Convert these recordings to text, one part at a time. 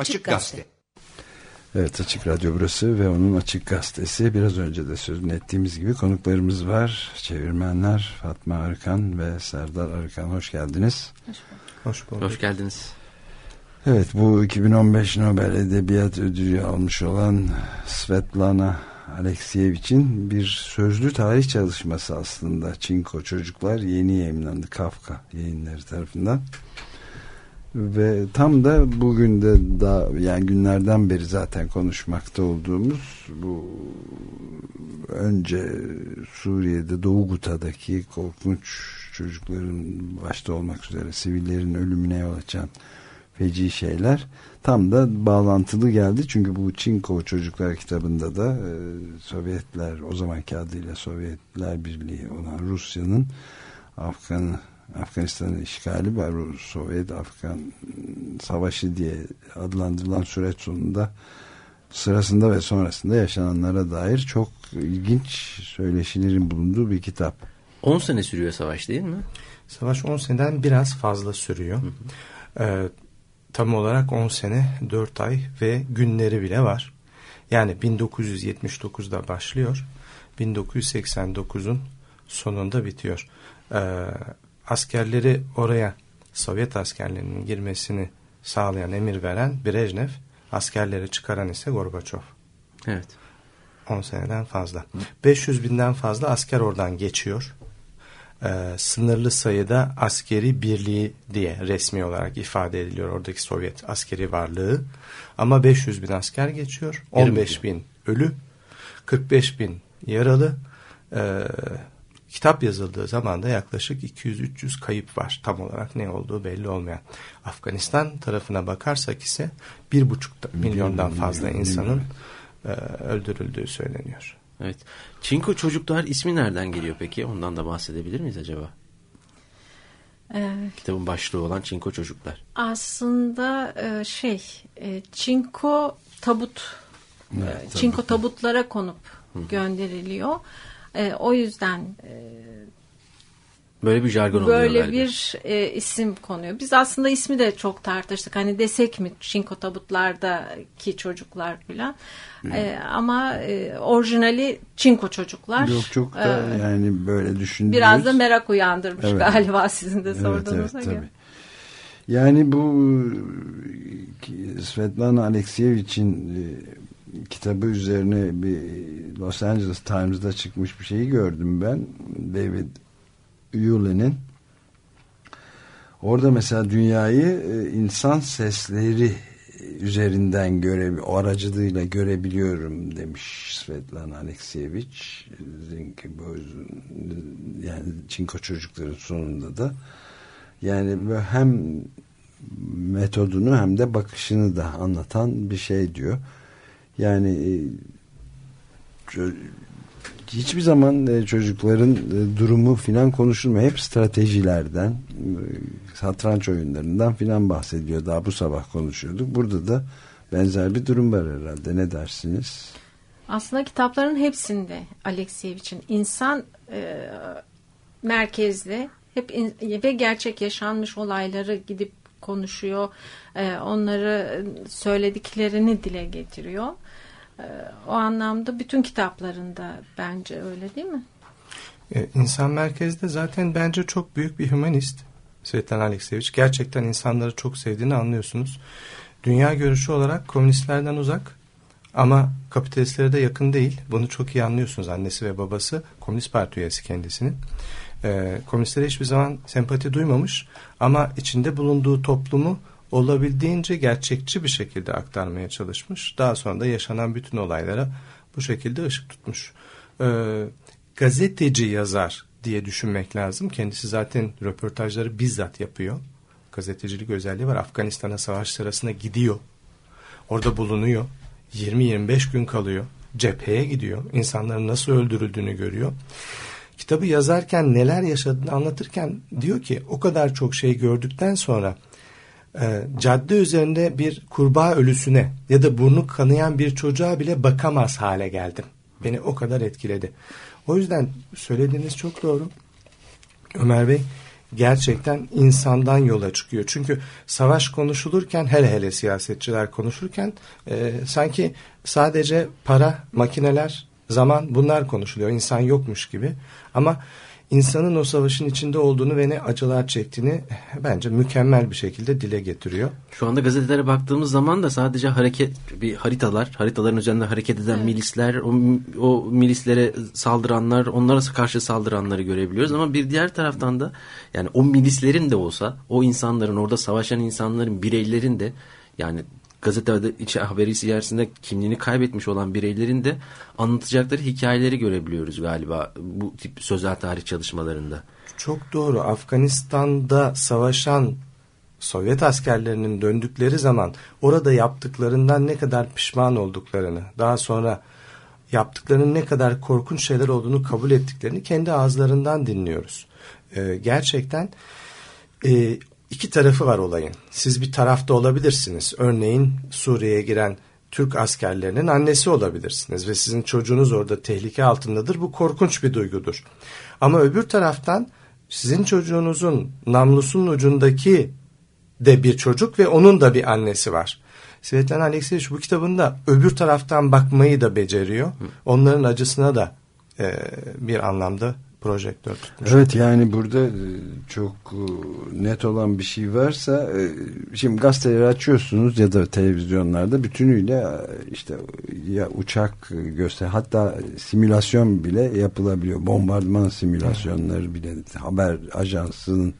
Açık Gazete. Evet Açık Radyo burası ve onun Açık Gazetesi. Biraz önce de sözünü ettiğimiz gibi konuklarımız var. Çevirmenler Fatma Arıkan ve Serdar Arıkan. Hoş geldiniz. Hoş bulduk. Hoş, bulduk. Hoş geldiniz. Evet bu 2015 Nobel Edebiyat Ödülü almış olan Svetlana Alekseyevich'in bir sözlü tarih çalışması aslında. Çinko Çocuklar yeni yayınlandı Kafka yayınları tarafından. Ve tam da bugün de daha yani günlerden beri zaten konuşmakta olduğumuz bu önce Suriye'de Doğu Guta'daki korkunç çocukların başta olmak üzere sivillerin ölümüne yol açan feci şeyler tam da bağlantılı geldi. Çünkü bu Çinko Çocuklar kitabında da e, Sovyetler o zamanki adıyla Sovyetler Birliği olan Rusya'nın Afgan'ı Afganistan'ın işgali var. Sovyet-Afgan savaşı diye adlandırılan süreç sonunda sırasında ve sonrasında yaşananlara dair çok ilginç söyleşilerin bulunduğu bir kitap. 10 sene sürüyor savaş değil mi? Savaş 10 seneden biraz fazla sürüyor. Hı hı. Ee, tam olarak 10 sene 4 ay ve günleri bile var. Yani 1979'da başlıyor. 1989'un sonunda bitiyor. Ee, askerleri oraya Sovyet askerlerinin girmesini sağlayan emir veren Brejnev, askerleri çıkaran ise Gorbaçov. Evet. 10 seneden fazla. 500 binden fazla asker oradan geçiyor. Ee, sınırlı sayıda askeri birliği diye resmi olarak ifade ediliyor oradaki Sovyet askeri varlığı. Ama 500 bin asker geçiyor. 15 bin ölü, 45 bin yaralı, e, Kitap yazıldığı zaman da yaklaşık 200-300 kayıp var. Tam olarak ne olduğu belli olmayan. Afganistan tarafına bakarsak ise 1,5 milyondan fazla insanın e, öldürüldüğü söyleniyor. Evet. Çinko çocuklar ismi nereden geliyor peki? Ondan da bahsedebilir miyiz acaba? Evet. Kitabın başlığı olan Çinko çocuklar. Aslında e, şey e, Çinko tabut evet, Çinko tabutlara konup gönderiliyor. E, o yüzden e, Böyle bir jargon oluyor Böyle galiba. bir e, isim konuyor. Biz aslında ismi de çok tartıştık. Hani desek mi Çinko tabutlardaki çocuklar falan. E, ama e, orijinali Çinko çocuklar. Yok çok da e, yani böyle düşündüğünüz. Biraz da merak uyandırmış evet. galiba sizin de sorduğunuza evet, evet, göre. Yani bu Svetlana Alekseyevich'in e, kitabı üzerine bir Los Angeles Times'da çıkmış bir şeyi gördüm ben. David Yule'nin. Orada mesela dünyayı e, insan sesleri üzerinden göre, o aracılığıyla görebiliyorum demiş Svetlana Alekseyevich. Yani Çinko çocukların sonunda da. Yani hem metodunu hem de bakışını da anlatan bir şey diyor. Yani e, hiçbir zaman e, çocukların e, durumu filan konuşulmuyor. Hep stratejilerden, satranç oyunlarından filan bahsediyor. Daha bu sabah konuşuyorduk. Burada da benzer bir durum var herhalde. Ne dersiniz? Aslında kitapların hepsinde Alekseyevich'in insan e, merkezli hep in, ve gerçek yaşanmış olayları gidip konuşuyor. E, onları söylediklerini dile getiriyor. Ee, o anlamda bütün kitaplarında bence öyle değil mi? Ee, insan merkezde zaten bence çok büyük bir humanist Svetlana Alekseyevich. Gerçekten insanları çok sevdiğini anlıyorsunuz. Dünya görüşü olarak komünistlerden uzak ama kapitalistlere de yakın değil. Bunu çok iyi anlıyorsunuz. Annesi ve babası Komünist Parti üyesi kendisinin. Ee, komünistlere hiçbir zaman sempati duymamış ama içinde bulunduğu toplumu olabildiğince gerçekçi bir şekilde aktarmaya çalışmış. Daha sonra da yaşanan bütün olaylara bu şekilde ışık tutmuş. Ee, gazeteci yazar diye düşünmek lazım. Kendisi zaten röportajları bizzat yapıyor. Gazetecilik özelliği var. Afganistan'a savaş sırasında gidiyor. Orada bulunuyor. 20-25 gün kalıyor. Cepheye gidiyor. İnsanların nasıl öldürüldüğünü görüyor. Kitabı yazarken neler yaşadığını anlatırken diyor ki o kadar çok şey gördükten sonra e, cadde üzerinde bir kurbağa ölüsüne ya da burnu kanayan bir çocuğa bile bakamaz hale geldim. Beni o kadar etkiledi. O yüzden söylediğiniz çok doğru. Ömer Bey gerçekten insandan yola çıkıyor. Çünkü savaş konuşulurken hele hele siyasetçiler konuşurken e, sanki sadece para, makineler, zaman bunlar konuşuluyor. İnsan yokmuş gibi. Ama insanın o savaşın içinde olduğunu ve ne acılar çektiğini bence mükemmel bir şekilde dile getiriyor. Şu anda gazetelere baktığımız zaman da sadece hareket bir haritalar, haritaların üzerinde hareket eden evet. milisler, o, o milislere saldıranlar, onlara karşı saldıranları görebiliyoruz ama bir diğer taraftan da yani o milislerin de olsa o insanların orada savaşan insanların bireylerin de yani gazetede içi haberi içerisinde kimliğini kaybetmiş olan bireylerin de anlatacakları hikayeleri görebiliyoruz galiba bu tip sözel tarih çalışmalarında. Çok doğru. Afganistan'da savaşan Sovyet askerlerinin döndükleri zaman orada yaptıklarından ne kadar pişman olduklarını, daha sonra yaptıklarının ne kadar korkunç şeyler olduğunu kabul ettiklerini kendi ağızlarından dinliyoruz. Ee, gerçekten e, iki tarafı var olayın. Siz bir tarafta olabilirsiniz. Örneğin Suriye'ye giren Türk askerlerinin annesi olabilirsiniz ve sizin çocuğunuz orada tehlike altındadır. Bu korkunç bir duygudur. Ama öbür taraftan sizin çocuğunuzun namlusunun ucundaki de bir çocuk ve onun da bir annesi var. Svetlana Alexievich bu kitabında öbür taraftan bakmayı da beceriyor. Onların acısına da e, bir anlamda projektör tutmuş. Evet yani burada e, çok e, net olan bir şey varsa e, şimdi gazeteleri açıyorsunuz ya da televizyonlarda bütünüyle işte ya uçak göster hatta simülasyon bile yapılabiliyor. Bombardıman simülasyonları bile haber ajansının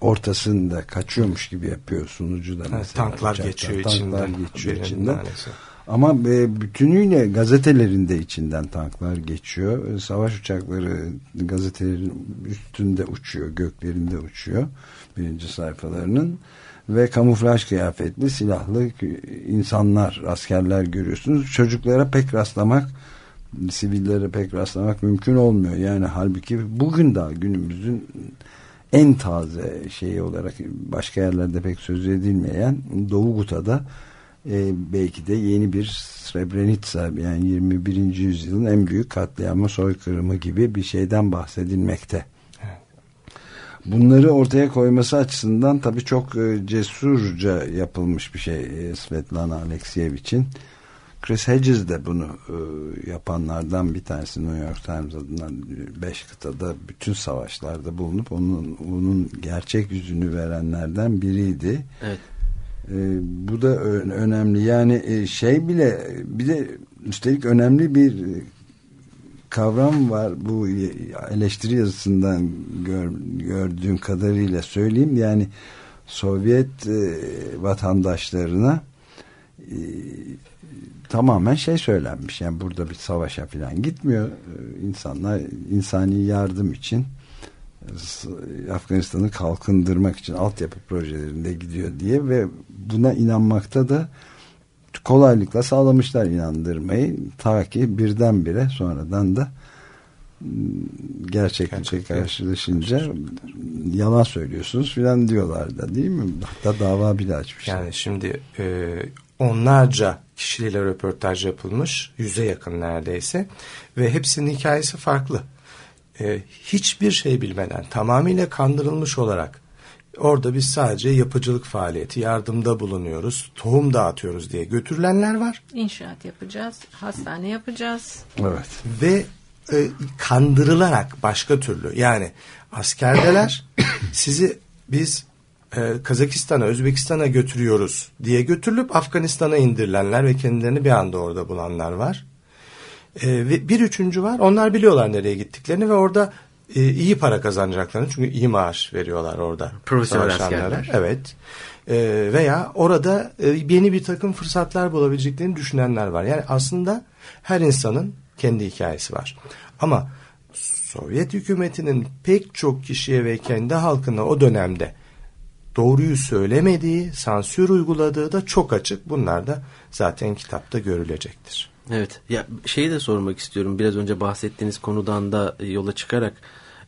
ortasında kaçıyormuş gibi yapıyor sunucu da mesela. Evet, tanklar uçaktan, geçiyor tanklar içinden. geçiyor içinden. Maalesef. Ama e, bütünüyle gazetelerinde içinden tanklar geçiyor. E, savaş uçakları gazetelerin üstünde uçuyor, göklerinde uçuyor birinci sayfalarının. Ve kamuflaj kıyafetli silahlı insanlar, askerler görüyorsunuz. Çocuklara pek rastlamak, sivillere pek rastlamak mümkün olmuyor. Yani halbuki bugün daha günümüzün en taze şeyi olarak başka yerlerde pek söz edilmeyen Doğu Guta'da e, belki de yeni bir Srebrenica yani 21. yüzyılın en büyük katliamı soykırımı gibi bir şeyden bahsedilmekte. Bunları ortaya koyması açısından tabii çok e, cesurca yapılmış bir şey e, Svetlana Alekseyevich'in. Chris Hedges de bunu e, yapanlardan bir tanesi New York Times adından beş kıtada bütün savaşlarda bulunup onun, onun gerçek yüzünü verenlerden biriydi. Evet. E, bu da önemli. Yani e, şey bile bir de üstelik önemli bir kavram var. Bu eleştiri yazısından gör, gördüğüm kadarıyla söyleyeyim. Yani Sovyet e, vatandaşlarına e, tamamen şey söylenmiş. Yani burada bir savaşa falan gitmiyor. E, insanlar insani yardım için Afganistan'ı kalkındırmak için altyapı projelerinde gidiyor diye ve buna inanmakta da kolaylıkla sağlamışlar inandırmayı ta ki birdenbire sonradan da ıı, gerçeklikle karşılaşınca yalan söylüyorsunuz filan diyorlar da değil mi? Hatta dava bile açmışlar. Yani şimdi e, onlarca kişiyle röportaj yapılmış yüze yakın neredeyse ve hepsinin hikayesi farklı e, hiçbir şey bilmeden tamamıyla kandırılmış olarak orada biz sadece yapıcılık faaliyeti yardımda bulunuyoruz tohum dağıtıyoruz diye götürülenler var. İnşaat yapacağız hastane yapacağız. Evet. Ve e, kandırılarak başka türlü yani askerdeler sizi biz e, Kazakistan'a Özbekistan'a götürüyoruz diye götürülüp Afganistan'a indirilenler ve kendilerini bir anda orada bulanlar var. E, ve bir üçüncü var. Onlar biliyorlar nereye gittiklerini ve orada e, iyi para kazanacaklarını. Çünkü iyi maaş veriyorlar orada. Profesyonel askerler. Evet. E, veya orada e, yeni bir takım fırsatlar bulabileceklerini düşünenler var. Yani aslında her insanın kendi hikayesi var. Ama Sovyet hükümetinin pek çok kişiye ve kendi halkına o dönemde doğruyu söylemediği, sansür uyguladığı da çok açık. Bunlar da zaten kitapta görülecektir. Evet. Ya şeyi de sormak istiyorum. Biraz önce bahsettiğiniz konudan da yola çıkarak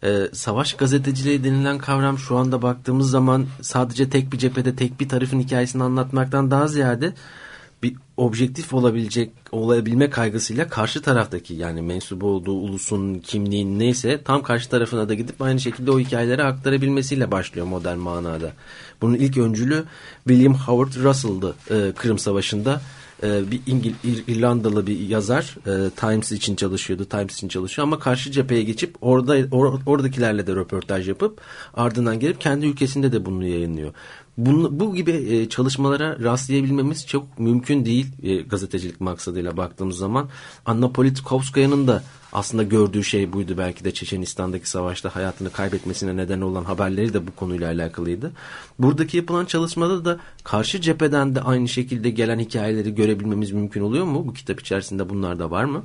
e, savaş gazeteciliği denilen kavram şu anda baktığımız zaman sadece tek bir cephede tek bir tarafın hikayesini anlatmaktan daha ziyade bir objektif olabilecek olabilme kaygısıyla karşı taraftaki yani mensubu olduğu ulusun kimliğin neyse tam karşı tarafına da gidip aynı şekilde o hikayeleri aktarabilmesiyle başlıyor modern manada. Bunun ilk öncülü William Howard Russell'dı e, Kırım Savaşı'nda. E, bir İngil İrlandalı bir yazar e, Times için çalışıyordu. Times için çalışıyor ama karşı cepheye geçip orada or, oradakilerle de röportaj yapıp ardından gelip kendi ülkesinde de bunu yayınlıyor. Bunu, bu gibi e, çalışmalara rastlayabilmemiz çok mümkün değil e, gazetecilik maksadıyla baktığımız zaman. Anna Politkovskaya'nın da aslında gördüğü şey buydu. Belki de Çeçenistan'daki savaşta hayatını kaybetmesine neden olan haberleri de bu konuyla alakalıydı. Buradaki yapılan çalışmada da karşı cepheden de aynı şekilde gelen hikayeleri görebilmemiz mümkün oluyor mu? Bu kitap içerisinde bunlar da var mı?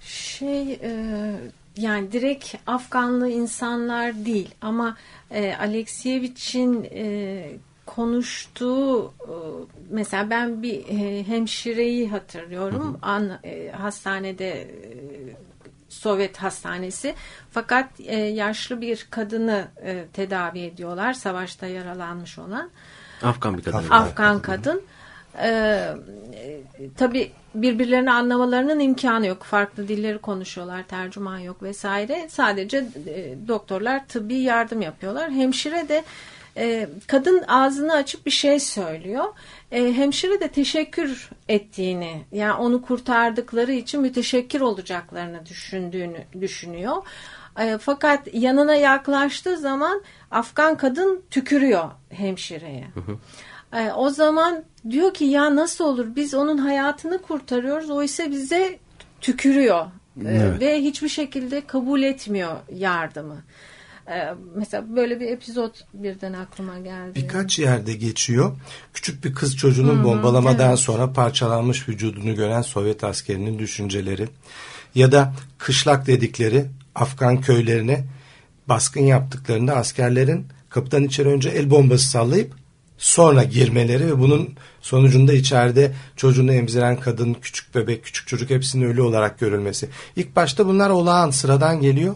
Şey e, yani direkt Afganlı insanlar değil ama e, Alekseyevich'in e, konuştuğu e, mesela ben bir e, hemşireyi hatırlıyorum. Hı hı. An, e, hastanede e, Sovyet hastanesi. Fakat e, yaşlı bir kadını e, tedavi ediyorlar savaşta yaralanmış olan. Afgan bir kadın. Afgan kadın e, tabi birbirlerini anlamalarının imkanı yok. Farklı dilleri konuşuyorlar, tercüman yok vesaire. Sadece e, doktorlar tıbbi yardım yapıyorlar. Hemşire de e, kadın ağzını açıp bir şey söylüyor. E, hemşire de teşekkür ettiğini, yani onu kurtardıkları için müteşekkir olacaklarını düşündüğünü düşünüyor. E, fakat yanına yaklaştığı zaman Afgan kadın tükürüyor hemşireye. Hı hı. E, o zaman diyor ki ya nasıl olur biz onun hayatını kurtarıyoruz o ise bize tükürüyor e, evet. ve hiçbir şekilde kabul etmiyor yardımı. E, mesela böyle bir epizod birden aklıma geldi. Birkaç yerde geçiyor. Küçük bir kız çocuğunun Hı -hı, bombalamadan evet. sonra parçalanmış vücudunu gören Sovyet askerinin düşünceleri ya da kışlak dedikleri Afgan köylerine baskın yaptıklarında askerlerin kapıdan içeri önce el bombası sallayıp sonra girmeleri ve bunun sonucunda içeride çocuğunu emziren kadın, küçük bebek, küçük çocuk hepsinin ölü olarak görülmesi. İlk başta bunlar olağan, sıradan geliyor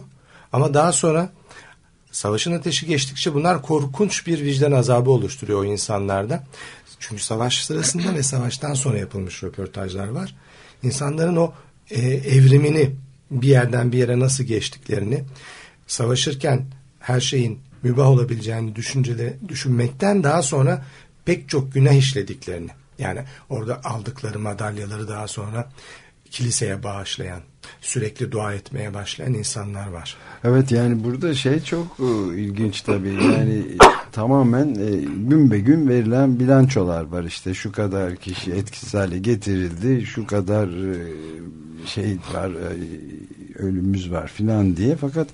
ama daha sonra savaşın ateşi geçtikçe bunlar korkunç bir vicdan azabı oluşturuyor o insanlarda. Çünkü savaş sırasında ve savaştan sonra yapılmış röportajlar var. İnsanların o e, evrimini bir yerden bir yere nasıl geçtiklerini, savaşırken her şeyin mübah olabileceğini düşüncede düşünmekten daha sonra pek çok günah işlediklerini yani orada aldıkları madalyaları daha sonra kiliseye bağışlayan, sürekli dua etmeye başlayan insanlar var. Evet yani burada şey çok e, ilginç tabii. Yani tamamen e, gün be gün verilen bilançolar var işte. Şu kadar kişi etkisiz hale getirildi, şu kadar e, şey var, ölümümüz var filan diye. Fakat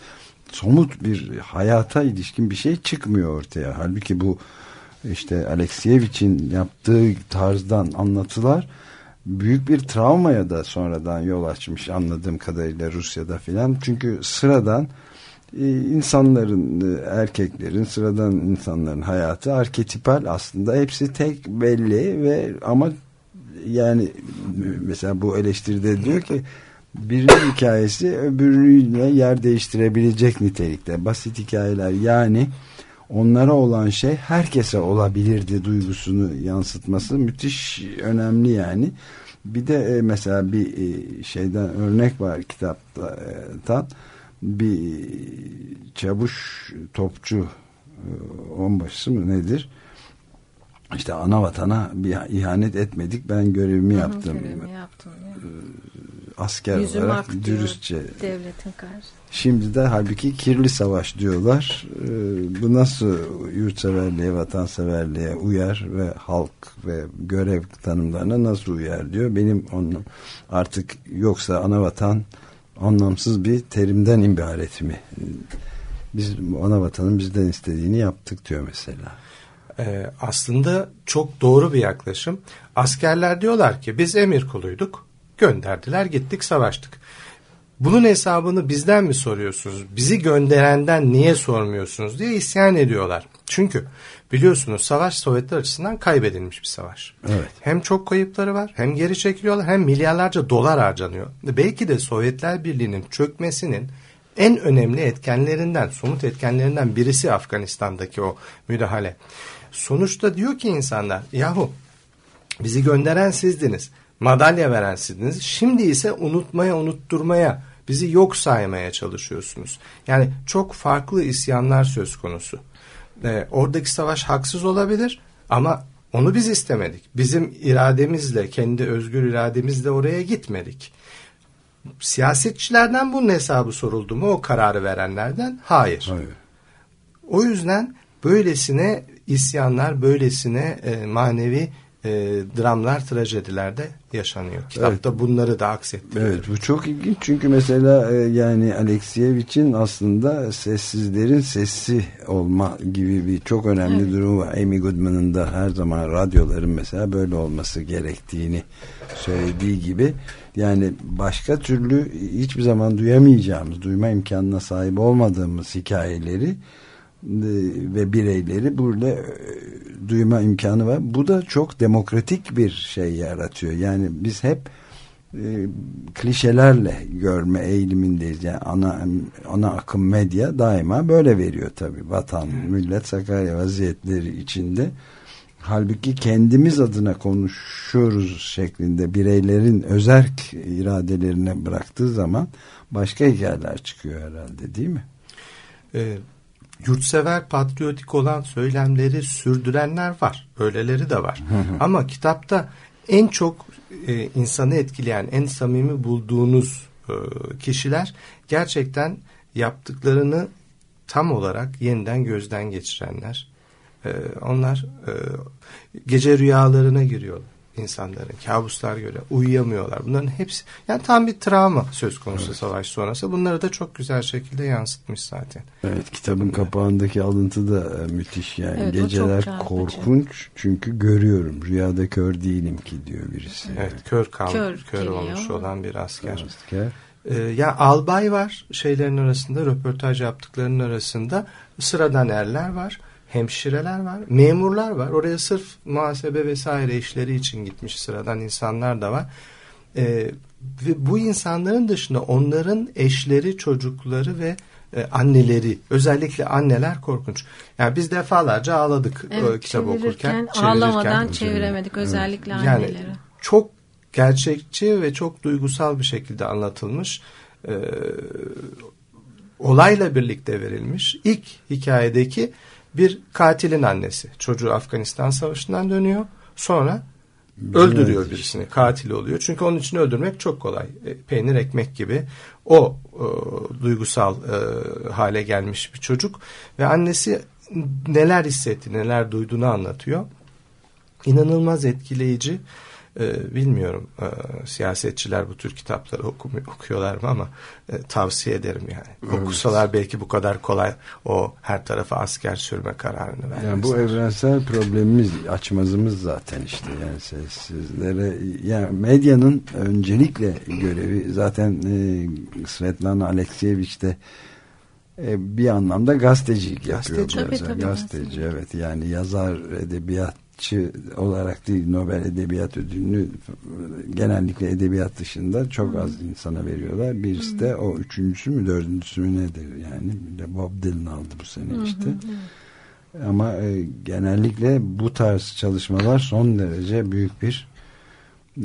somut bir hayata ilişkin bir şey çıkmıyor ortaya. Halbuki bu işte Alekseyevich'in yaptığı tarzdan anlatılar büyük bir travmaya da sonradan yol açmış anladığım kadarıyla Rusya'da filan. Çünkü sıradan e, insanların, e, erkeklerin, sıradan insanların hayatı arketipal aslında. Hepsi tek belli ve ama yani mesela bu eleştiride diyor ki birinin hikayesi öbürüyle yer değiştirebilecek nitelikte. Basit hikayeler yani onlara olan şey herkese olabilirdi duygusunu yansıtması müthiş önemli yani. Bir de e, mesela bir e, şeyden örnek var kitaptan bir çavuş topçu e, onbaşısı mı nedir? İşte ana vatana bir ihanet etmedik ben görevimi yaptım. Görevimi yaptım. Asker Yüzüm olarak dürüstçe. Devletin karşı. Şimdi de halbuki kirli savaş diyorlar. Ee, bu nasıl yurtseverliğe, vatanseverliğe uyar ve halk ve görev tanımlarına nasıl uyar diyor. Benim onun artık yoksa ana vatan anlamsız bir terimden ibaret mi? Biz ana vatanın bizden istediğini yaptık diyor mesela. Ee, aslında çok doğru bir yaklaşım. Askerler diyorlar ki biz emir kuluyduk. Gönderdiler gittik savaştık. Bunun hesabını bizden mi soruyorsunuz? Bizi gönderenden niye sormuyorsunuz diye isyan ediyorlar. Çünkü biliyorsunuz savaş Sovyetler açısından kaybedilmiş bir savaş. Evet. Hem çok kayıpları var hem geri çekiliyorlar hem milyarlarca dolar harcanıyor. Belki de Sovyetler Birliği'nin çökmesinin en önemli etkenlerinden, somut etkenlerinden birisi Afganistan'daki o müdahale. Sonuçta diyor ki insanlar yahu Bizi gönderen sizdiniz. Madalya veren sizdiniz. Şimdi ise unutmaya, unutturmaya, bizi yok saymaya çalışıyorsunuz. Yani çok farklı isyanlar söz konusu. Ee, oradaki savaş haksız olabilir ama onu biz istemedik. Bizim irademizle, kendi özgür irademizle oraya gitmedik. Siyasetçilerden bunun hesabı soruldu mu o kararı verenlerden? Hayır. Hayır. O yüzden böylesine isyanlar, böylesine e, manevi e, dramlar, trajediler de yaşanıyor. Kitapta bunları da aksettiriyor. Evet bu çok ilginç çünkü mesela e, yani Alexiyevich'in aslında sessizlerin sessi olma gibi bir çok önemli Evet. durumu var. Amy Goodman'ın da her zaman radyoların mesela böyle olması gerektiğini söylediği gibi yani başka türlü hiçbir zaman duyamayacağımız, duyma imkanına sahip olmadığımız hikayeleri ve bireyleri burada e, duyma imkanı var. Bu da çok demokratik bir şey yaratıyor. Yani biz hep e, klişelerle görme eğilimindeyiz. Yani ana ana akım medya daima böyle veriyor tabii. Vatan, millet, Sakarya vaziyetleri içinde. Halbuki kendimiz adına konuşuyoruz şeklinde bireylerin özerk iradelerine bıraktığı zaman başka hikayeler çıkıyor herhalde değil mi? e, yurtsever patriotik olan söylemleri sürdürenler var. Öyleleri de var. Ama kitapta en çok e, insanı etkileyen, en samimi bulduğunuz e, kişiler gerçekten yaptıklarını tam olarak yeniden gözden geçirenler. E, onlar e, gece rüyalarına giriyor insanların. Kabuslar görüyor. Uyuyamıyorlar. Bunların hepsi yani tam bir travma söz konusu savaş sonrası. Bunları da çok güzel şekilde yansıtmış zaten. Evet kitabın kapağındaki alıntı da e, müthiş yani. Evet, Geceler korkunç çünkü görüyorum. Rüyada kör değilim ki diyor birisi. Evet, kör kal, Kör kör, olmuş olan bir asker. Asker. Ee, ya albay var şeylerin arasında, röportaj yaptıklarının arasında sıradan erler var, hemşireler var, memurlar var. Oraya sırf muhasebe vesaire işleri için gitmiş sıradan insanlar da var. Ee, ve bu insanların dışında onların eşleri, çocukları ve e, anneleri, özellikle anneler korkunç. Yani biz defalarca ağladık e, Evet, kitabı okurken. ağlamadan çevirirken. çeviremedik özellikle Yani anneleri. çok gerçekçi ve çok duygusal bir şekilde anlatılmış. Ee, olayla birlikte verilmiş. İlk hikayedeki bir katilin annesi. Çocuğu Afganistan Savaşı'ndan dönüyor. Sonra öldürüyor Evet. birisini. Katil oluyor. Çünkü onun için öldürmek çok kolay. E, peynir ekmek gibi. O e, duygusal e, hale gelmiş bir çocuk. Ve annesi neler hissetti, neler duyduğunu anlatıyor. İnanılmaz etkileyici. Ee, bilmiyorum e, siyasetçiler bu tür kitapları okumuyor, okuyorlar mı ama e, tavsiye ederim yani. Evet. Okusalar belki bu kadar kolay o her tarafa asker sürme kararını vermezler. Yani bu evrensel problemimiz, açmazımız zaten işte yani sessizlere yani medyanın öncelikle görevi zaten e, Svetlana Alexievich de e, bir anlamda gazetecilik yapıyor. Gazeteci. Tabii, tabii, gazeteci evet yani yazar edebiyatçı olarak değil Nobel Edebiyat Ödülünü genellikle edebiyat dışında çok az insana veriyorlar. Birisi de o üçüncüsü mü dördüncüsü mü nedir yani de Bob Dylan aldı bu sene işte. Ama e, genellikle bu tarz çalışmalar son derece büyük bir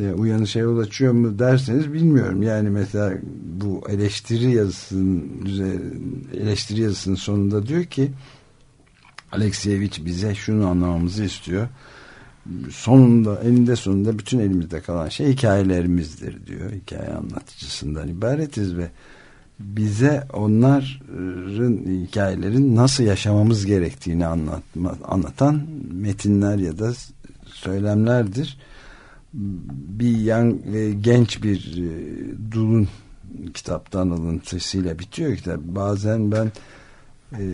e, uyanışa yol açıyor mu derseniz bilmiyorum. Yani mesela bu eleştiri yazısının eleştiri yazısının sonunda diyor ki Alexievich bize şunu anlamamızı istiyor. Sonunda eninde sonunda bütün elimizde kalan şey hikayelerimizdir diyor. Hikaye anlatıcısından ibaretiz ve bize onların hikayelerin nasıl yaşamamız gerektiğini anlatma, anlatan metinler ya da söylemlerdir. Bir yan, e, genç bir e, dulun kitaptan alıntısıyla bitiyor kitap. Bazen ben e,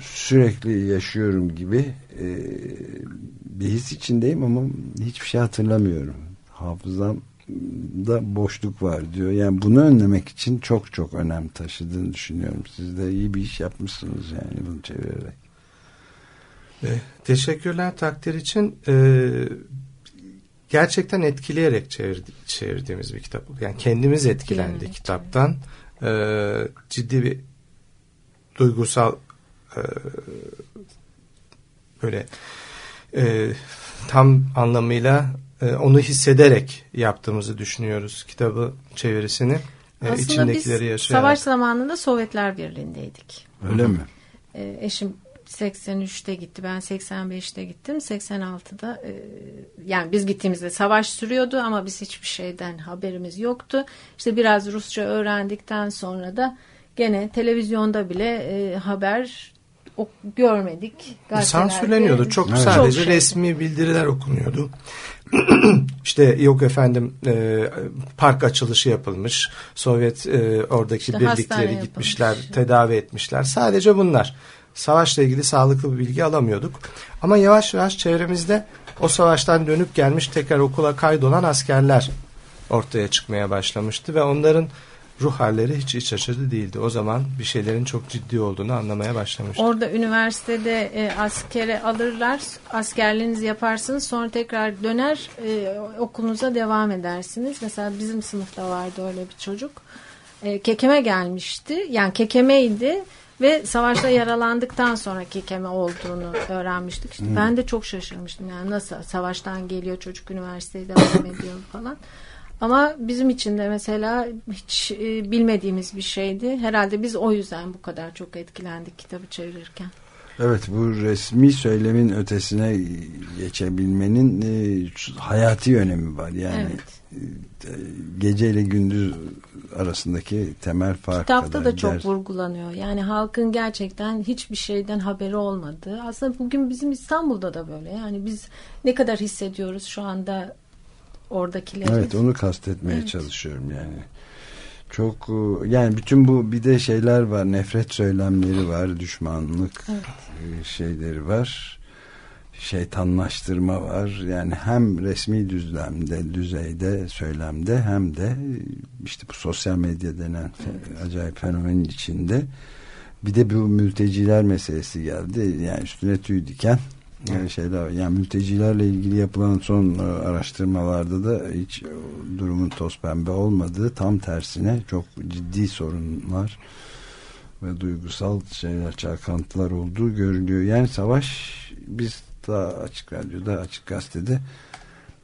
sürekli yaşıyorum gibi e, bir his içindeyim ama hiçbir şey hatırlamıyorum. Hafızamda boşluk var diyor. Yani bunu önlemek için çok çok önem taşıdığını düşünüyorum. Siz de iyi bir iş yapmışsınız yani bunu çevirerek. E, teşekkürler takdir için. E, gerçekten etkileyerek çevirdi, çevirdiğimiz bir kitap. Yani kendimiz etkilendik Evet. kitaptan. E, ciddi bir duygusal e, böyle e, tam anlamıyla e, onu hissederek yaptığımızı düşünüyoruz kitabı çevirisini. E, Aslında içindekileri biz yaşayarak. savaş zamanında Sovyetler Birliği'ndeydik. Öyle mi? E, eşim 83'te gitti. Ben 85'te gittim. 86'da e, yani biz gittiğimizde savaş sürüyordu ama biz hiçbir şeyden haberimiz yoktu. İşte biraz Rusça öğrendikten sonra da gene televizyonda bile e, haber ok- görmedik. Gazetelerde- Sansürleniyordu. Çok Evet. sadece Çok şey. resmi bildiriler okunuyordu. işte yok efendim e, park açılışı yapılmış. Sovyet e, oradaki İşte birlikleri yapılmış. gitmişler, tedavi etmişler. Sadece bunlar. Savaşla ilgili sağlıklı bir bilgi alamıyorduk. Ama yavaş yavaş çevremizde o savaştan dönüp gelmiş tekrar okula kaydolan askerler ortaya çıkmaya başlamıştı ve onların ruh halleri hiç iç açıcı değildi. O zaman bir şeylerin çok ciddi olduğunu anlamaya başlamıştık. Orada üniversitede e, askere alırlar, askerliğinizi yaparsınız, sonra tekrar döner e, okulunuza devam edersiniz. Mesela bizim sınıfta vardı öyle bir çocuk. E, kekeme gelmişti, yani kekemeydi ve savaşta yaralandıktan sonra kekeme olduğunu öğrenmiştik. İşte Ben de çok şaşırmıştım. Yani nasıl savaştan geliyor çocuk üniversiteye devam ediyor falan. Ama bizim için de mesela hiç e, bilmediğimiz bir şeydi. Herhalde biz o yüzden bu kadar çok etkilendik kitabı çevirirken. Evet bu resmi söylemin ötesine geçebilmenin e, hayati önemi var. Yani Evet. e, gece ile gündüz arasındaki temel fark Kitapta kadar da çok ders- vurgulanıyor. Yani halkın gerçekten hiçbir şeyden haberi olmadığı. Aslında bugün bizim İstanbul'da da böyle. Yani biz ne kadar hissediyoruz şu anda oradakileri. Evet onu kastetmeye Evet. çalışıyorum yani. Çok e, yani bütün bu bir de şeyler var nefret söylemleri var düşmanlık Evet. e, şeyleri var şeytanlaştırma var yani hem resmi düzlemde düzeyde söylemde hem de e, işte bu sosyal medya denen fe- acayip fenomenin içinde bir de bu mülteciler meselesi geldi yani üstüne tüy diken yani şeyler var. yani mültecilerle ilgili yapılan son e, araştırmalarda da hiç e, durumun toz pembe olmadığı tam tersine çok ciddi sorunlar ve duygusal şeyler çalkantılar olduğu görülüyor. Yani savaş biz daha açık radyoda açık gazetede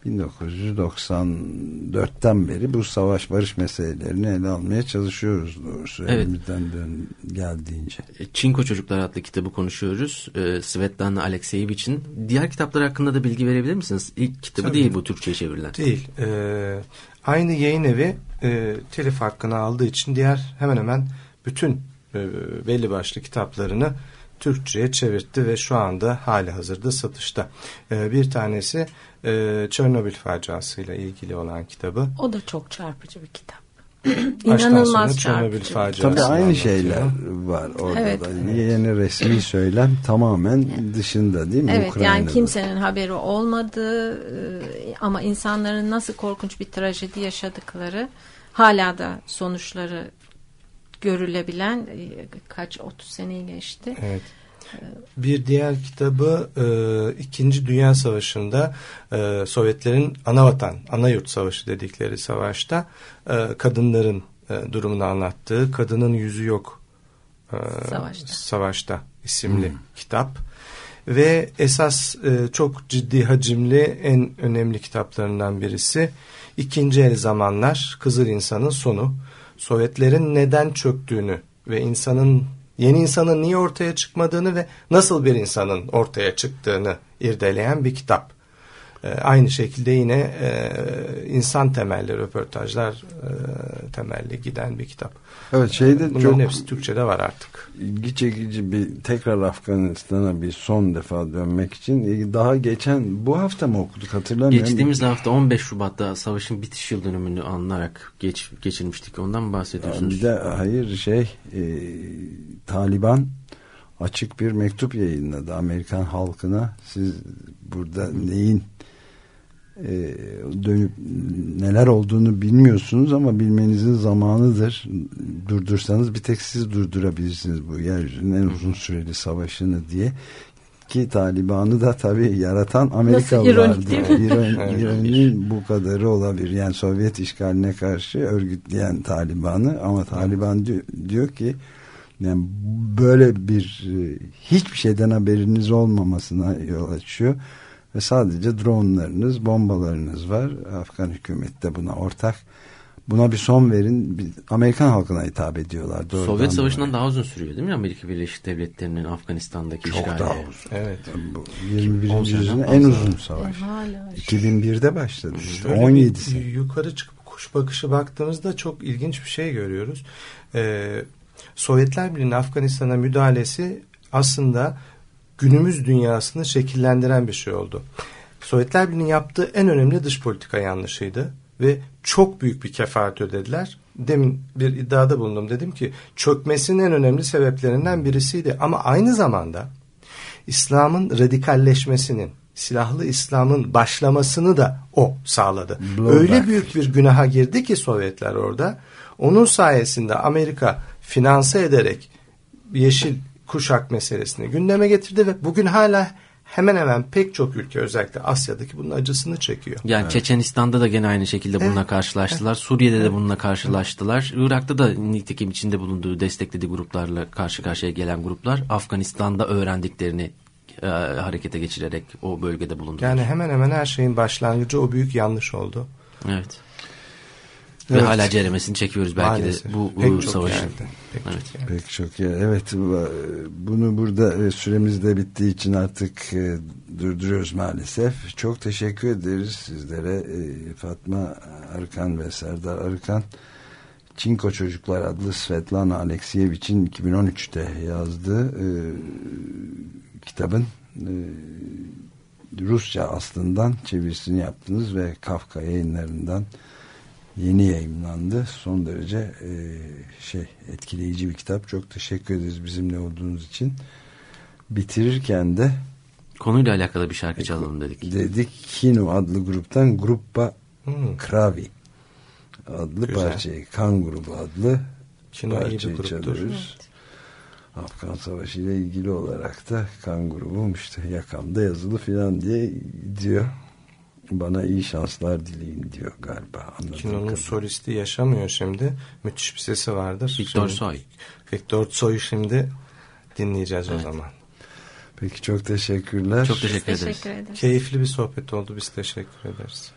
1994'ten beri bu savaş barış meselelerini ele almaya çalışıyoruz doğrusu Evet. elimizden dön geldiğince. E, Çinko Çocuklar adlı kitabı konuşuyoruz. Ee, Svetlana Alekseyevich'in. Diğer kitaplar hakkında da bilgi verebilir misiniz? İlk kitabı Tabii. değil bu Türkçe'ye çevrilen. Değil. Ee, aynı yayın evi e, telif hakkını aldığı için diğer hemen hemen bütün e, belli başlı kitaplarını Türkçe'ye çevirtti ve şu anda hali hazırda satışta. Ee, bir tanesi e, Çernobil faciasıyla ilgili olan kitabı. O da çok çarpıcı bir kitap. İnanılmaz Çernobil çarpıcı. faciası. Tabii aynı anlatıyor. şeyler var orada Evet. da. Yeni resmi söylem tamamen dışında değil mi? Evet Ukrayna'da. yani kimsenin haberi olmadığı e, ama insanların nasıl korkunç bir trajedi yaşadıkları hala da sonuçları görülebilen e, kaç 30 seneyi geçti. Evet. Bir diğer kitabı e, İkinci Dünya Savaşı'nda e, Sovyetlerin anavatan, anayurt savaşı dedikleri savaşta e, kadınların e, durumunu anlattığı Kadının Yüzü Yok e, Savaşta. Savaşta isimli kitap. Ve esas e, çok ciddi hacimli en önemli kitaplarından birisi İkinci El Zamanlar Kızıl İnsanın Sonu. Sovyetlerin neden çöktüğünü ve insanın yeni insanın niye ortaya çıkmadığını ve nasıl bir insanın ortaya çıktığını irdeleyen bir kitap. E, aynı şekilde yine e, insan temelli röportajlar e, temelli giden bir kitap. Evet şeyde Bunların çok hepsi Türkçe'de var artık. ilgi çekici bir tekrar Afganistan'a bir son defa dönmek için e, daha geçen bu hafta mı okuduk hatırlamıyorum. Geçtiğimiz hafta 15 Şubat'ta savaşın bitiş yıl dönümünü anlarak geç, geçirmiştik. Ondan mı bahsediyorsunuz? Bir de hayır şey e, Taliban açık bir mektup yayınladı Amerikan halkına. Siz burada neyin e, dönüp neler olduğunu bilmiyorsunuz ama bilmenizin zamanıdır. Durdursanız bir tek siz durdurabilirsiniz bu yeryüzünün en uzun süreli savaşını diye. Ki Taliban'ı da tabii yaratan Amerikalılardı. ironinin bu kadarı olabilir. Yani Sovyet işgaline karşı örgütleyen Taliban'ı ama Taliban diyor, diyor ki yani böyle bir e, hiçbir şeyden haberiniz olmamasına yol açıyor ve sadece dronlarınız, bombalarınız var. Afgan hükümeti de buna ortak. Buna bir son verin. Amerikan halkına hitap ediyorlar. Doğrudan Sovyet Savaşı'ndan daha uzun sürüyor değil mi Amerika Birleşik Devletleri'nin Afganistan'daki Çok işgali? daha uzun. Evet. Bu 21. yüzyılın en uzun savaş. E, 2001'de başladı. İşte 17 sene. Yukarı çıkıp kuş bakışı baktığımızda çok ilginç bir şey görüyoruz. Ee, Sovyetler Birliği'nin Afganistan'a müdahalesi aslında günümüz dünyasını şekillendiren bir şey oldu. Sovyetler Birliği'nin yaptığı en önemli dış politika yanlışıydı ve çok büyük bir kefaret ödediler. Demin bir iddiada bulundum. Dedim ki çökmesinin en önemli sebeplerinden birisiydi. Ama aynı zamanda İslam'ın radikalleşmesinin, silahlı İslam'ın başlamasını da o sağladı. Blowback. Öyle büyük bir günaha girdi ki Sovyetler orada. Onun sayesinde Amerika finanse ederek yeşil kuşak meselesini gündeme getirdi ve bugün hala hemen hemen pek çok ülke özellikle Asya'daki bunun acısını çekiyor. Yani evet. Çeçenistan'da da gene aynı şekilde bununla evet. karşılaştılar. Evet. Suriye'de evet. de bununla karşılaştılar. Irak'ta da nitekim içinde bulunduğu, desteklediği gruplarla karşı karşıya gelen gruplar Afganistan'da öğrendiklerini e, harekete geçirerek o bölgede bulundular. Yani hemen hemen her şeyin başlangıcı o büyük yanlış oldu. Evet. Evet. Ve hala ceremesini çekiyoruz belki Maalesef. de bu, Pek savaşın. Yerde. Pek evet. çok Pek çok yer. Evet bunu burada e, süremiz de bittiği için artık e, durduruyoruz maalesef. Çok teşekkür ederiz sizlere e, Fatma Arıkan ve Serdar Arıkan. Çinko Çocuklar adlı Svetlana Alexiyevich'in 2013'te yazdığı e, kitabın e, Rusça aslından çevirisini yaptınız ve Kafka yayınlarından yeni yayınlandı. Son derece e, şey etkileyici bir kitap. Çok teşekkür ederiz bizimle olduğunuz için. Bitirirken de konuyla alakalı bir şarkı çalalım dedik. Dedik Kino adlı gruptan Gruppa hmm. Kravi adlı Güzel. parçayı Kan grubu adlı Kino parçayı çalıyoruz. Evet. Afgan Savaşı ile ilgili olarak da kan grubum işte yakamda yazılı filan diye diyor bana iyi şanslar dileyim diyor galiba. Kino'nun solisti yaşamıyor şimdi. Müthiş bir sesi vardır. Viktor Soy. Viktor Soy'u şimdi dinleyeceğiz evet. o zaman. Peki çok teşekkürler. Çok teşekkür, ederiz. teşekkür ederiz. Keyifli bir sohbet oldu. Biz teşekkür ederiz.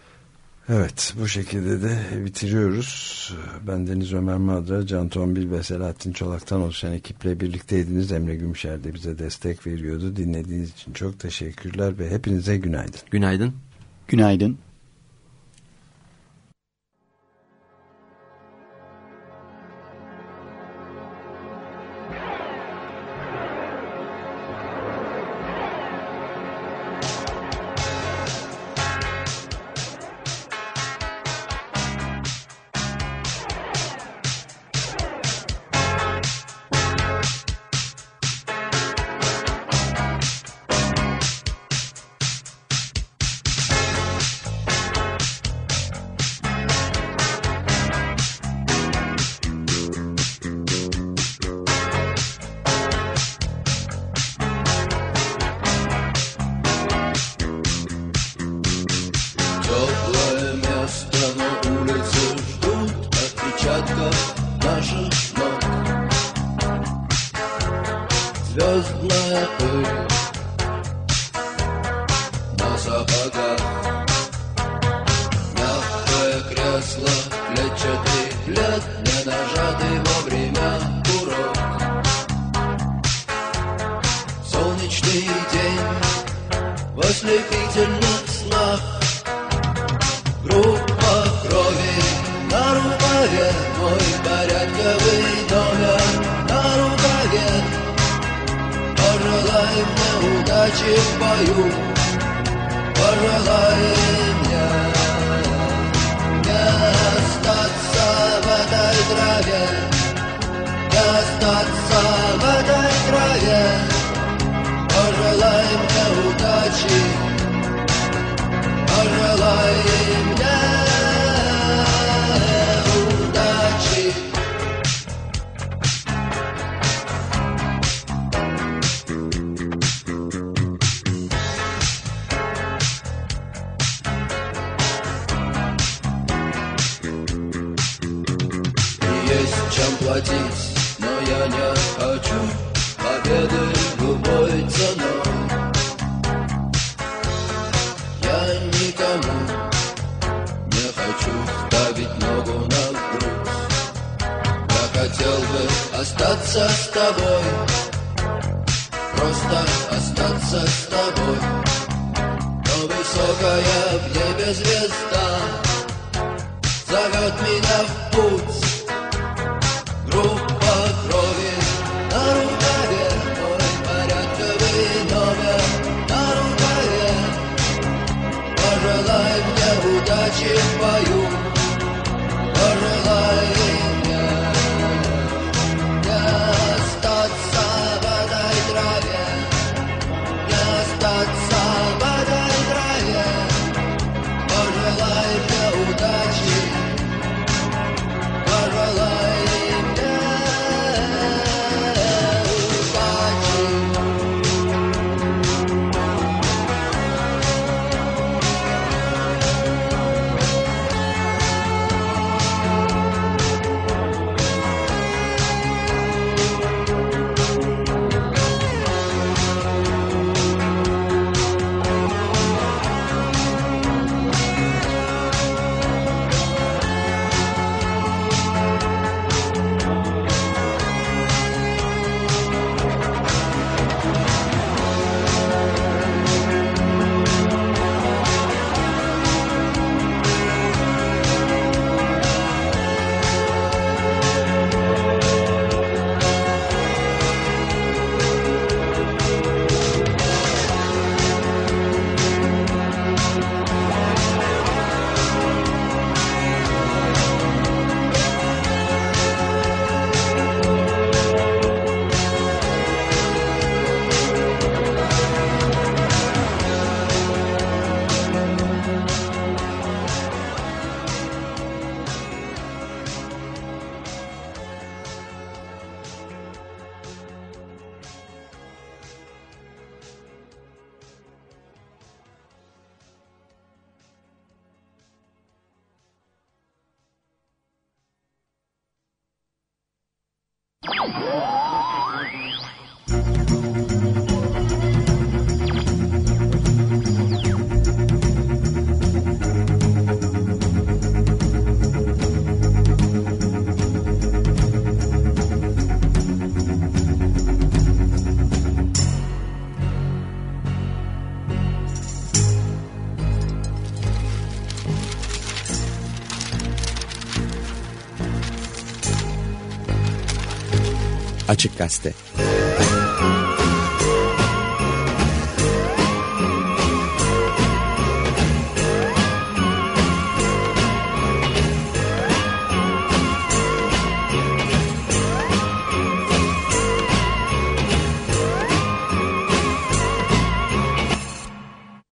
Evet bu şekilde de bitiriyoruz. Ben Deniz Ömer Madra, Can Tombil ve Selahattin Çolak'tan oluşan ekiple birlikteydiniz. Emre Gümüşer de bize destek veriyordu. Dinlediğiniz için çok teşekkürler ve hepinize günaydın. Günaydın. Günaydın. удачи в бою Пожелай мне Не остаться в этой траве Не остаться в этой траве Пожелай мне удачи Пожелай с тобой. Просто остаться с тобой. Но высокая в небе звезда Зовет меня в путь. Группа крови на рукаве Мой порядковый номер на рукаве. Пожелай мне удачи в бою Açık Gazete